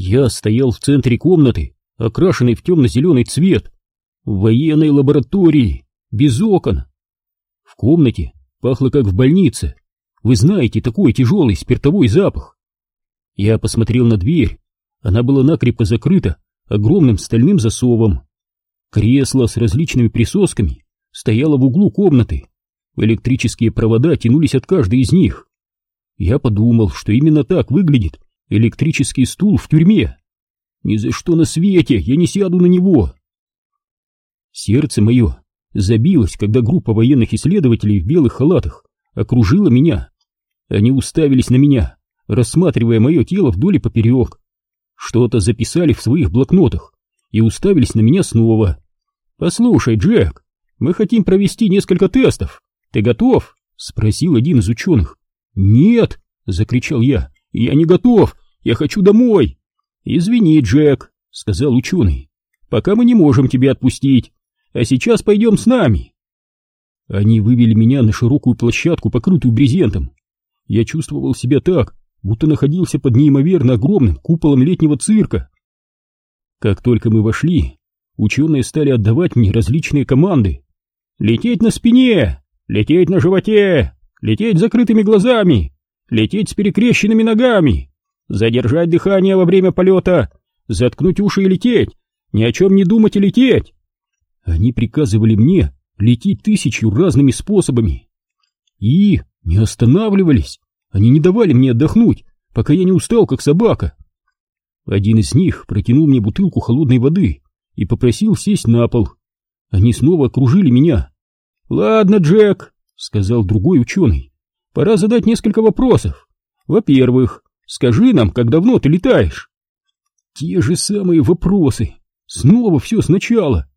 Я стоял в центре комнаты, окрашенной в темно-зеленый цвет, в военной лаборатории, без окон. В комнате пахло как в больнице. Вы знаете, такой тяжелый спиртовой запах. Я посмотрел на дверь. Она была накрепко закрыта огромным стальным засовом. Кресло с различными присосками стояло в углу комнаты. Электрические провода тянулись от каждой из них. Я подумал, что именно так выглядит электрический стул в тюрьме. Ни за что на свете я не сяду на него. Сердце мое забилось, когда группа военных исследователей в белых халатах окружила меня. Они уставились на меня, рассматривая мое тело вдоль и поперек. Что-то записали в своих блокнотах и уставились на меня снова. «Послушай, Джек, мы хотим провести несколько тестов. Ты готов?» — спросил один из ученых. «Нет!» — закричал я. «Я не готов! Я хочу домой!» «Извини, Джек», — сказал ученый. «Пока мы не можем тебя отпустить. А сейчас пойдем с нами!» Они вывели меня на широкую площадку, покрытую брезентом. Я чувствовал себя так, будто находился под неимоверно огромным куполом летнего цирка. Как только мы вошли, ученые стали отдавать мне различные команды. «Лететь на спине! Лететь на животе! Лететь закрытыми глазами! Лететь с перекрещенными ногами! Задержать дыхание во время полета! Заткнуть уши и лететь! Ни о чем не думать и лететь!» Они приказывали мне лететь тысячу разными способами. И не останавливались. Они не давали мне отдохнуть, пока я не устал, как собака. Один из них протянул мне бутылку холодной воды и попросил сесть на пол. Они снова окружили меня. «Ладно, Джек», — сказал другой ученый, — «пора задать несколько вопросов. Во-первых, скажи нам, как давно ты летаешь?» Те же самые вопросы. Снова все сначала.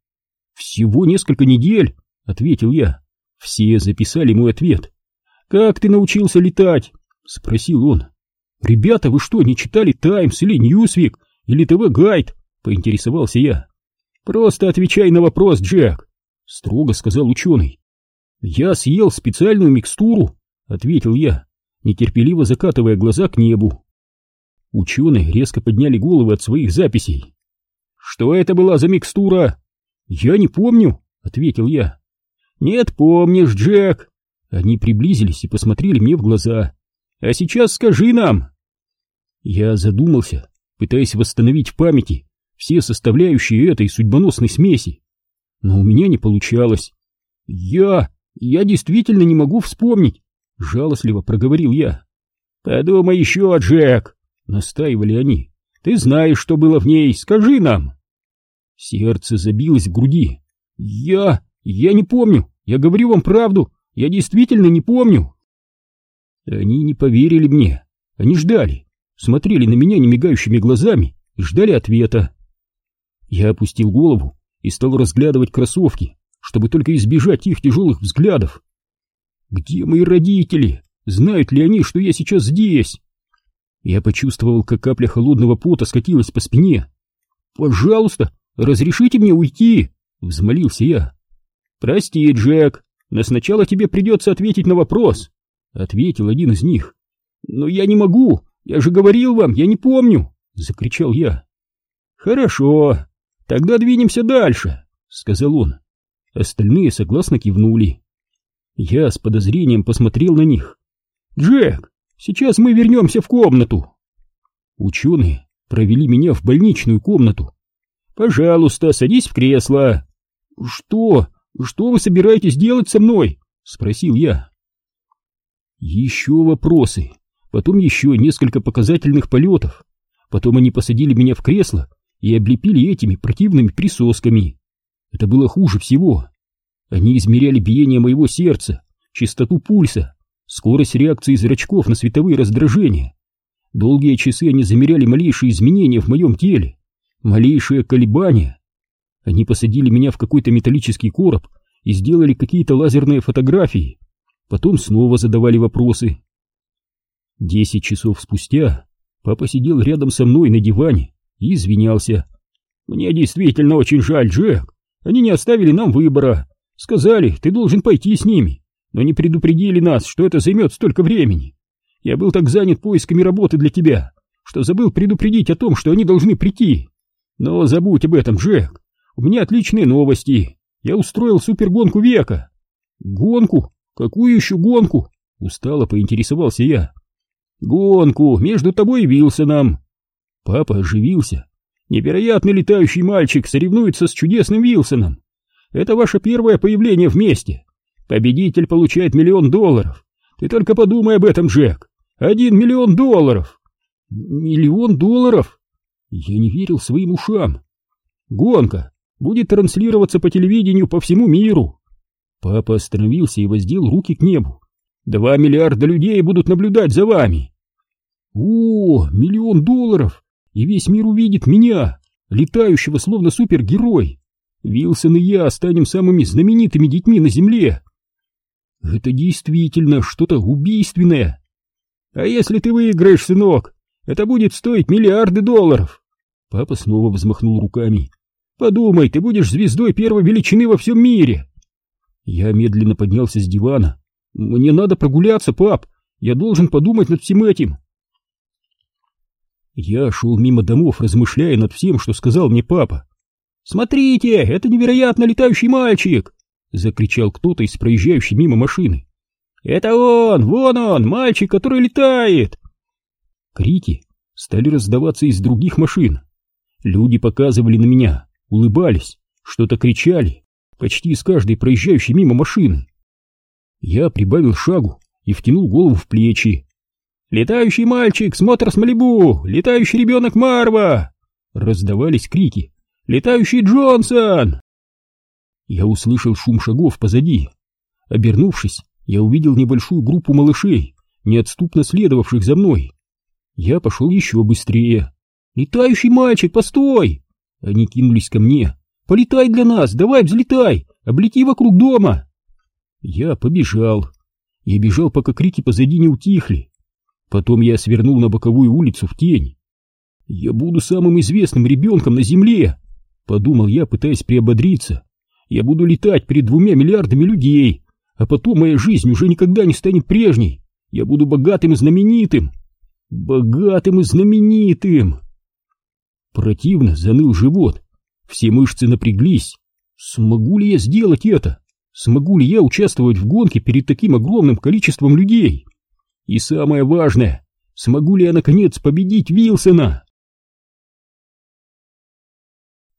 «Всего несколько недель», — ответил я. Все записали мой ответ. «Как ты научился летать?» — спросил он. «Ребята, вы что, не читали «Таймс» или «Ньюсвик» или «ТВ-гайд»?» — поинтересовался я. «Просто отвечай на вопрос, Джек», — строго сказал ученый. «Я съел специальную микстуру», — ответил я, нетерпеливо закатывая глаза к небу. Ученые резко подняли головы от своих записей. «Что это была за микстура?» «Я не помню», — ответил я. «Нет, помнишь, Джек». Они приблизились и посмотрели мне в глаза. «А сейчас скажи нам». Я задумался, пытаясь восстановить в памяти все составляющие этой судьбоносной смеси. Но у меня не получалось. «Я... я действительно не могу вспомнить», — жалостливо проговорил я. «Подумай еще, Джек», — настаивали они. «Ты знаешь, что было в ней, скажи нам». Сердце забилось в груди. «Я... я не помню! Я говорю вам правду! Я действительно не помню!» Они не поверили мне. Они ждали, смотрели на меня немигающими глазами и ждали ответа. Я опустил голову и стал разглядывать кроссовки, чтобы только избежать их тяжелых взглядов. «Где мои родители? Знают ли они, что я сейчас здесь?» Я почувствовал, как капля холодного пота скатилась по спине. «Пожалуйста, «Разрешите мне уйти!» — взмолился я. «Прости, Джек, но сначала тебе придется ответить на вопрос», — ответил один из них. «Но я не могу, я же говорил вам, я не помню!» — закричал я. «Хорошо, тогда двинемся дальше», — сказал он. Остальные согласно кивнули. Я с подозрением посмотрел на них. «Джек, сейчас мы вернемся в комнату!» Ученые провели меня в больничную комнату, Пожалуйста, садись в кресло. Что? Что вы собираетесь делать со мной? Спросил я. Еще вопросы, потом еще несколько показательных полетов. Потом они посадили меня в кресло и облепили этими противными присосками. Это было хуже всего. Они измеряли биение моего сердца, частоту пульса, скорость реакции зрачков на световые раздражения. Долгие часы они замеряли малейшие изменения в моем теле малейшее колебание. Они посадили меня в какой-то металлический короб и сделали какие-то лазерные фотографии. Потом снова задавали вопросы. Десять часов спустя папа сидел рядом со мной на диване и извинялся. «Мне действительно очень жаль, Джек. Они не оставили нам выбора. Сказали, ты должен пойти с ними, но не предупредили нас, что это займет столько времени. Я был так занят поисками работы для тебя, что забыл предупредить о том, что они должны прийти. Но забудь об этом, Джек. У меня отличные новости. Я устроил супергонку века. Гонку? Какую еще гонку? Устало поинтересовался я. Гонку между тобой и Вилсоном. Папа оживился. Невероятный летающий мальчик соревнуется с чудесным Вилсоном. Это ваше первое появление вместе. Победитель получает миллион долларов. Ты только подумай об этом, Джек. Один миллион долларов. Миллион долларов? Я не верил своим ушам. Гонка будет транслироваться по телевидению по всему миру. Папа остановился и воздел руки к небу. Два миллиарда людей будут наблюдать за вами. О, миллион долларов! И весь мир увидит меня, летающего словно супергерой. Вилсон и я станем самыми знаменитыми детьми на Земле. Это действительно что-то убийственное. А если ты выиграешь, сынок, это будет стоить миллиарды долларов. Папа снова взмахнул руками. Подумай, ты будешь звездой первой величины во всем мире. Я медленно поднялся с дивана. Мне надо прогуляться, пап. Я должен подумать над всем этим. Я шел мимо домов, размышляя над всем, что сказал мне папа. «Смотрите, это невероятно летающий мальчик!» — закричал кто-то из проезжающей мимо машины. «Это он! Вон он! Мальчик, который летает!» Крики стали раздаваться из других машин. Люди показывали на меня, улыбались, что-то кричали, почти из каждой проезжающей мимо машины. Я прибавил шагу и втянул голову в плечи. «Летающий мальчик с Моторс Малибу! Летающий ребенок Марва!» Раздавались крики. «Летающий Джонсон!» Я услышал шум шагов позади. Обернувшись, я увидел небольшую группу малышей, неотступно следовавших за мной. Я пошел еще быстрее. «Летающий мальчик, постой!» Они кинулись ко мне. «Полетай для нас, давай взлетай, облети вокруг дома!» Я побежал. Я бежал, пока крики позади не утихли. Потом я свернул на боковую улицу в тень. «Я буду самым известным ребенком на земле!» Подумал я, пытаясь приободриться. «Я буду летать перед двумя миллиардами людей, а потом моя жизнь уже никогда не станет прежней. Я буду богатым и знаменитым!» «Богатым и знаменитым!» Противно заныл живот. Все мышцы напряглись. Смогу ли я сделать это? Смогу ли я участвовать в гонке перед таким огромным количеством людей? И самое важное, смогу ли я наконец победить Вилсона?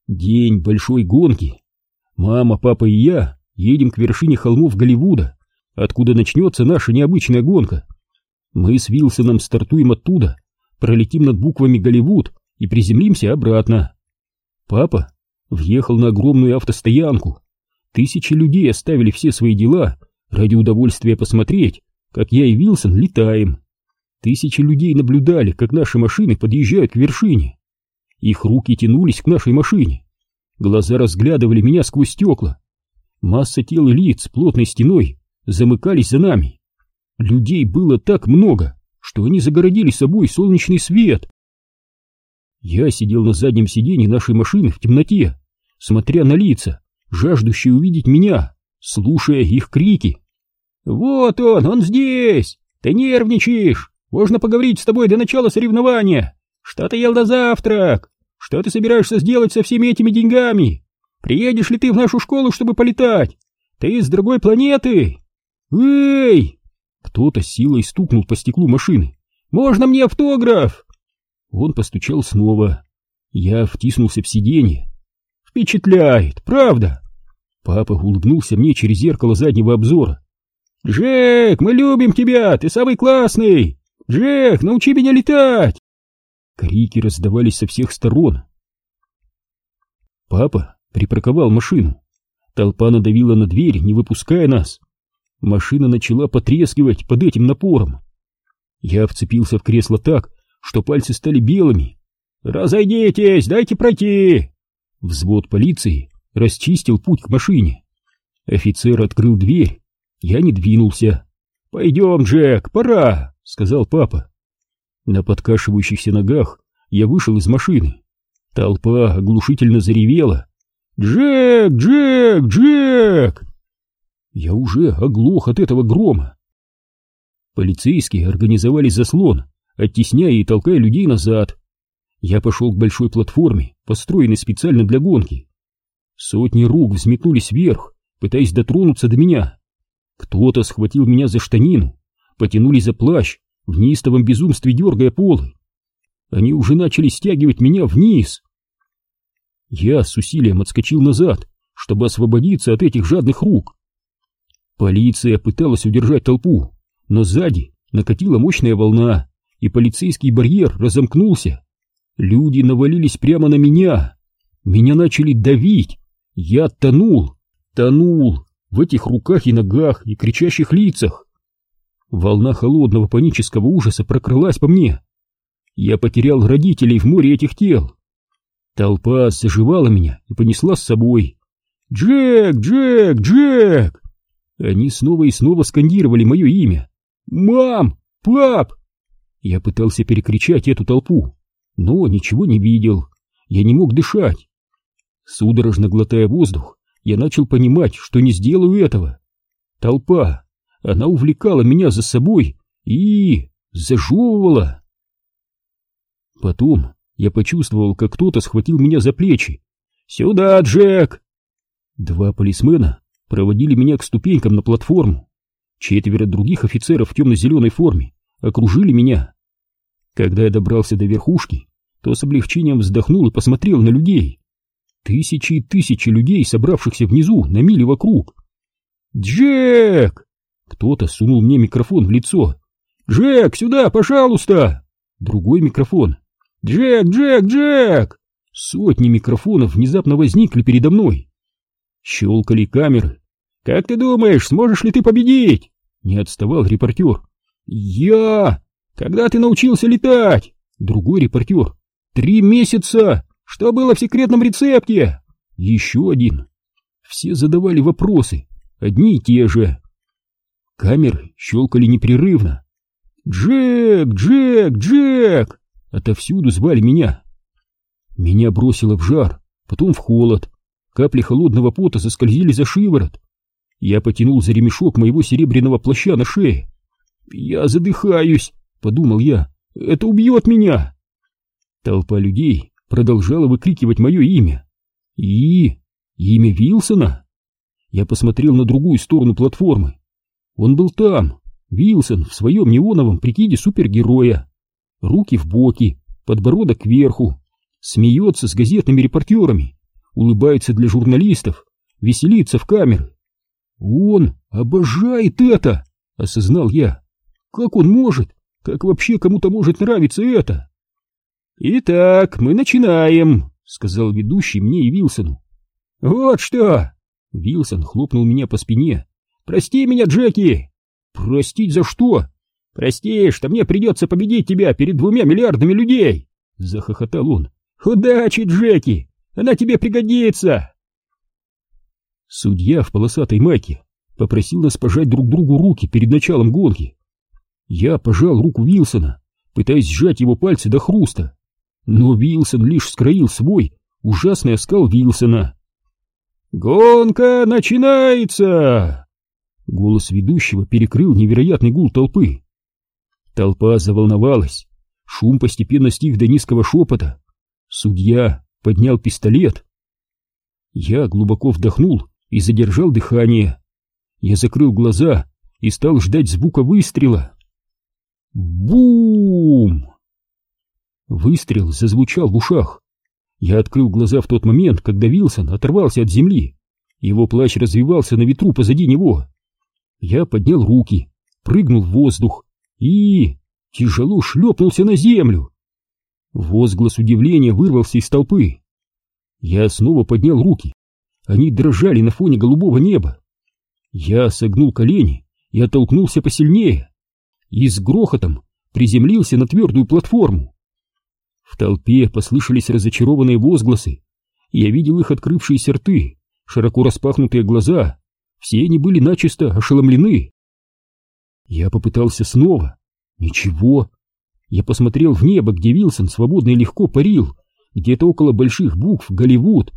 День большой гонки. Мама, папа и я едем к вершине холмов Голливуда, откуда начнется наша необычная гонка. Мы с Вилсоном стартуем оттуда, пролетим над буквами Голливуд и приземлимся обратно. Папа въехал на огромную автостоянку. Тысячи людей оставили все свои дела ради удовольствия посмотреть, как я и Вилсон летаем. Тысячи людей наблюдали, как наши машины подъезжают к вершине. Их руки тянулись к нашей машине. Глаза разглядывали меня сквозь стекла. Масса тел и лиц плотной стеной замыкались за нами. Людей было так много, что они загородили собой солнечный свет. Я сидел на заднем сиденье нашей машины в темноте, смотря на лица, жаждущие увидеть меня, слушая их крики. «Вот он, он здесь! Ты нервничаешь! Можно поговорить с тобой до начала соревнования! Что ты ел на завтрак? Что ты собираешься сделать со всеми этими деньгами? Приедешь ли ты в нашу школу, чтобы полетать? Ты из другой планеты? Эй!» Кто-то силой стукнул по стеклу машины. «Можно мне автограф?» Он постучал снова. Я втиснулся в сиденье. «Впечатляет, правда?» Папа улыбнулся мне через зеркало заднего обзора. «Джек, мы любим тебя, ты самый классный! Джек, научи меня летать!» Крики раздавались со всех сторон. Папа припарковал машину. Толпа надавила на дверь, не выпуская нас. Машина начала потрескивать под этим напором. Я вцепился в кресло так, что пальцы стали белыми. «Разойдитесь, дайте пройти!» Взвод полиции расчистил путь к машине. Офицер открыл дверь я не двинулся. «Пойдем, Джек, пора!» — сказал папа. На подкашивающихся ногах я вышел из машины. Толпа оглушительно заревела. «Джек! Джек! Джек!» Я уже оглох от этого грома. Полицейские организовали заслон, оттесняя и толкая людей назад. Я пошел к большой платформе, построенной специально для гонки. Сотни рук взметнулись вверх, пытаясь дотронуться до меня. Кто-то схватил меня за штанину, потянули за плащ, в неистовом безумстве дергая полы. Они уже начали стягивать меня вниз. Я с усилием отскочил назад, чтобы освободиться от этих жадных рук. Полиция пыталась удержать толпу, но сзади накатила мощная волна, и полицейский барьер разомкнулся. Люди навалились прямо на меня. Меня начали давить. Я тонул, тонул в этих руках и ногах и кричащих лицах. Волна холодного панического ужаса прокрылась по мне. Я потерял родителей в море этих тел. Толпа заживала меня и понесла с собой. «Джек! Джек! Джек!» Они снова и снова скандировали мое имя. «Мам! Пап!» Я пытался перекричать эту толпу, но ничего не видел. Я не мог дышать. Судорожно глотая воздух, я начал понимать, что не сделаю этого. Толпа, она увлекала меня за собой и... зажевывала. Потом я почувствовал, как кто-то схватил меня за плечи. «Сюда, Джек!» Два полисмена проводили меня к ступенькам на платформу. Четверо других офицеров в темно-зеленой форме окружили меня. Когда я добрался до верхушки, то с облегчением вздохнул и посмотрел на людей. Тысячи и тысячи людей, собравшихся внизу, на мили вокруг. «Джек!» Кто-то сунул мне микрофон в лицо. «Джек, сюда, пожалуйста!» Другой микрофон. «Джек, Джек, Джек!» Сотни микрофонов внезапно возникли передо мной. Щелкали камеры. «Как ты думаешь, сможешь ли ты победить?» Не отставал репортер. «Я! Когда ты научился летать?» Другой репортер. «Три месяца! Что было в секретном рецепте?» Еще один. Все задавали вопросы, одни и те же. Камеры щелкали непрерывно. «Джек! Джек! Джек!» Отовсюду звали меня. Меня бросило в жар, потом в холод. Капли холодного пота заскользили за шиворот. Я потянул за ремешок моего серебряного плаща на шее. «Я задыхаюсь!» — подумал я. «Это убьет меня!» Толпа людей продолжала выкрикивать мое имя. И... имя Вилсона? Я посмотрел на другую сторону платформы. Он был там, Вилсон, в своем неоновом прикиде супергероя. Руки в боки, подбородок кверху. Смеется с газетными репортерами, улыбается для журналистов, веселится в камеры. Он обожает это, осознал я. Как он может? Как вообще кому-то может нравиться это? Итак, мы начинаем, сказал ведущий мне и Вилсону. Вот что! Вилсон хлопнул меня по спине. Прости меня, Джеки! Простить за что? Прости, что мне придется победить тебя перед двумя миллиардами людей! Захохотал он. Удачи, Джеки! Она тебе пригодится! Судья в полосатой майке попросил нас пожать друг другу руки перед началом гонки. Я пожал руку Вилсона, пытаясь сжать его пальцы до хруста, но Вилсон лишь скроил свой ужасный оскал Вилсона. «Гонка начинается!» Голос ведущего перекрыл невероятный гул толпы. Толпа заволновалась, шум постепенно стих до низкого шепота. Судья поднял пистолет. Я глубоко вдохнул и задержал дыхание. Я закрыл глаза и стал ждать звука выстрела. Бум! Выстрел зазвучал в ушах. Я открыл глаза в тот момент, когда Вилсон оторвался от земли. Его плащ развивался на ветру позади него. Я поднял руки, прыгнул в воздух и... тяжело шлепнулся на землю. Возглас удивления вырвался из толпы. Я снова поднял руки. Они дрожали на фоне голубого неба. Я согнул колени и оттолкнулся посильнее. И с грохотом приземлился на твердую платформу. В толпе послышались разочарованные возгласы. Я видел их открывшиеся рты, широко распахнутые глаза. Все они были начисто ошеломлены. Я попытался снова. Ничего. Я посмотрел в небо, где Вилсон свободно и легко парил, где-то около больших букв «Голливуд».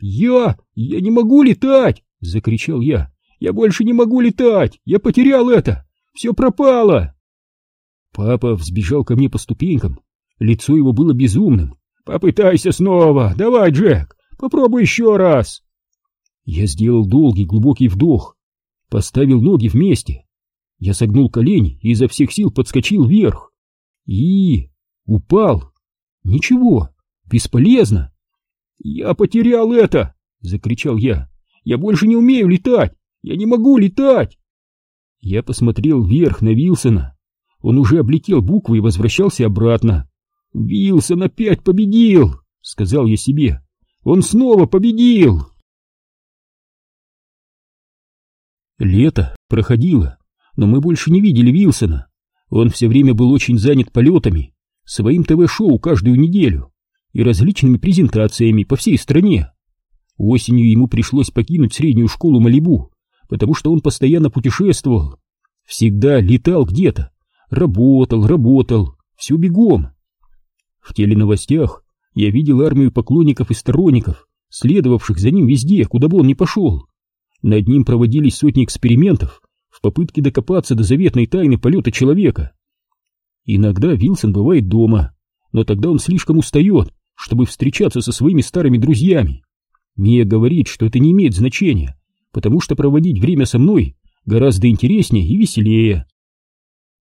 «Я... я не могу летать!» — закричал я. «Я больше не могу летать! Я потерял это! Все пропало!» Папа взбежал ко мне по ступенькам, лицо его было безумным. «Попытайся снова! Давай, Джек! Попробуй еще раз!» Я сделал долгий глубокий вдох, поставил ноги вместе. Я согнул колени и изо всех сил подскочил вверх. И... упал. Ничего, бесполезно. «Я потерял это!» — закричал я. «Я больше не умею летать! Я не могу летать!» Я посмотрел вверх на Вилсона. Он уже облетел буквы и возвращался обратно. «Вилсон опять победил!» — сказал я себе. «Он снова победил!» Лето проходило, но мы больше не видели Вилсона. Он все время был очень занят полетами, своим ТВ-шоу каждую неделю и различными презентациями по всей стране. Осенью ему пришлось покинуть среднюю школу Малибу, потому что он постоянно путешествовал. Всегда летал где-то, работал, работал, все бегом. В теленовостях я видел армию поклонников и сторонников, следовавших за ним везде, куда бы он ни пошел. Над ним проводились сотни экспериментов в попытке докопаться до заветной тайны полета человека. Иногда Вилсон бывает дома, но тогда он слишком устает, чтобы встречаться со своими старыми друзьями. Мия говорит, что это не имеет значения, потому что проводить время со мной гораздо интереснее и веселее.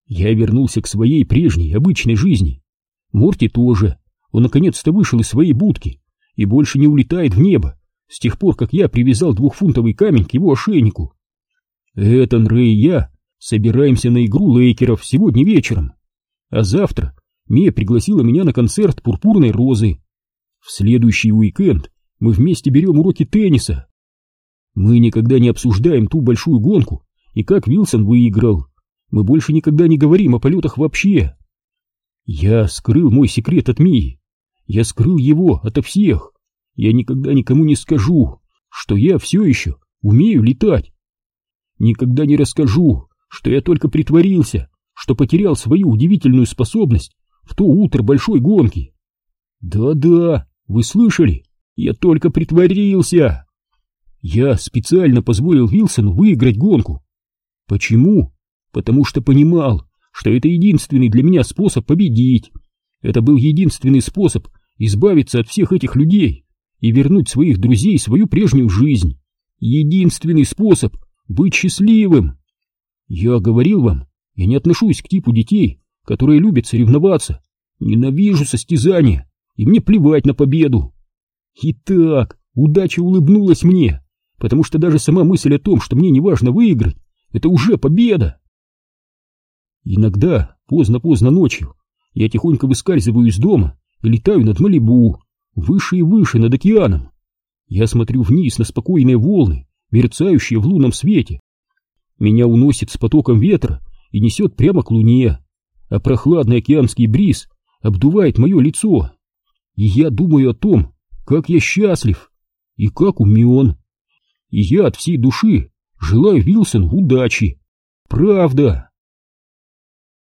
Я вернулся к своей прежней, обычной жизни. Морти тоже. Он наконец-то вышел из своей будки и больше не улетает в небо, с тех пор, как я привязал двухфунтовый камень к его ошейнику. Этан, Рэй и я собираемся на игру Лейкеров сегодня вечером, а завтра Мия пригласила меня на концерт «Пурпурной розы». В следующий уикенд мы вместе берем уроки тенниса. Мы никогда не обсуждаем ту большую гонку и как Вилсон выиграл. Мы больше никогда не говорим о полетах вообще. Я скрыл мой секрет от Мии. Я скрыл его ото всех. Я никогда никому не скажу, что я все еще умею летать. Никогда не расскажу, что я только притворился, что потерял свою удивительную способность в то утро большой гонки. Да-да, вы слышали? Я только притворился. Я специально позволил Вилсону выиграть гонку. Почему? Потому что понимал, что это единственный для меня способ победить. Это был единственный способ избавиться от всех этих людей и вернуть своих друзей свою прежнюю жизнь. Единственный способ быть счастливым. Я говорил вам, я не отношусь к типу детей, которые любят соревноваться. Ненавижу состязания, и мне плевать на победу. Итак, удача улыбнулась мне, потому что даже сама мысль о том, что мне не важно выиграть, это уже победа. Иногда, поздно-поздно ночью, я тихонько выскальзываю из дома и летаю над Малибу, выше и выше над океаном. Я смотрю вниз на спокойные волны, мерцающие в лунном свете. Меня уносит с потоком ветра и несет прямо к луне, а прохладный океанский бриз обдувает мое лицо. И я думаю о том, как я счастлив и как умен. И я от всей души желаю Вилсону удачи. Правда.